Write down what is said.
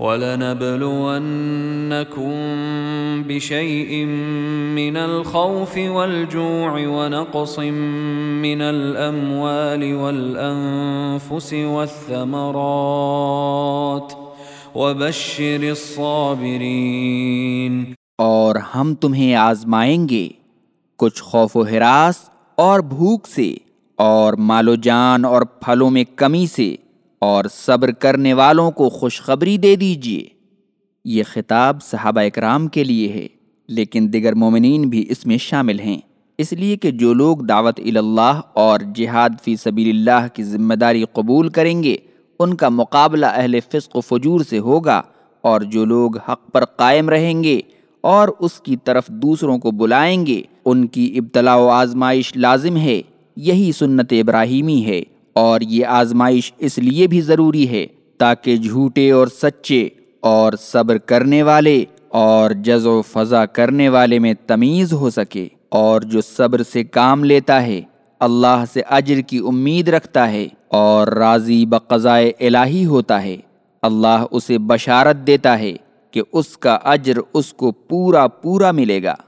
وَلَنَبْلُوَنَّكُمْ بِشَيْءٍ مِّنَ الْخَوْفِ وَالْجُوعِ وَنَقْصٍ مِّنَ الْأَمْوَالِ وَالْأَنفُسِ وَالثَّمَرَاتِ وَبَشِّرِ الصَّابِرِينَ اور ہم تمہیں آزمائیں گے کچھ خوف و ہراس اور بھوک سے اور مال و جان اور پھلوں میں کمی سے اور صبر کرنے والوں کو خوشخبری دے دیجیے یہ خطاب صحابہ اکرام کے لیے ہے، لیکن دیگر مومنین بھی اس میں شامل ہیں۔ اس لیے کہ جو لوگ دعوت اللہ اور جہاد فی سبیل اللہ کی ذمہ داری قبول کریں گے، ان کا مقابلہ اہل فسق و فجور سے ہوگا، اور جو لوگ حق پر قائم رہیں گے اور اس کی طرف دوسروں کو بلائیں گے، ان کی ابتلا و آزمائش لازم ہے۔ یہی سنت ابراہیمی ہے۔ اور یہ آزمائش اس لیے بھی ضروری ہے تاکہ جھوٹے اور سچے اور صبر کرنے والے اور جز و فضا کرنے والے میں تمیز ہو سکے۔ اور جو صبر سے کام لیتا ہے، اللہ سے اجر کی امید رکھتا ہے اور راضی بقضائے الہی ہوتا ہے۔ اللہ اسے بشارت دیتا ہے کہ اس کا اجر اس کو پورا پورا ملے گا۔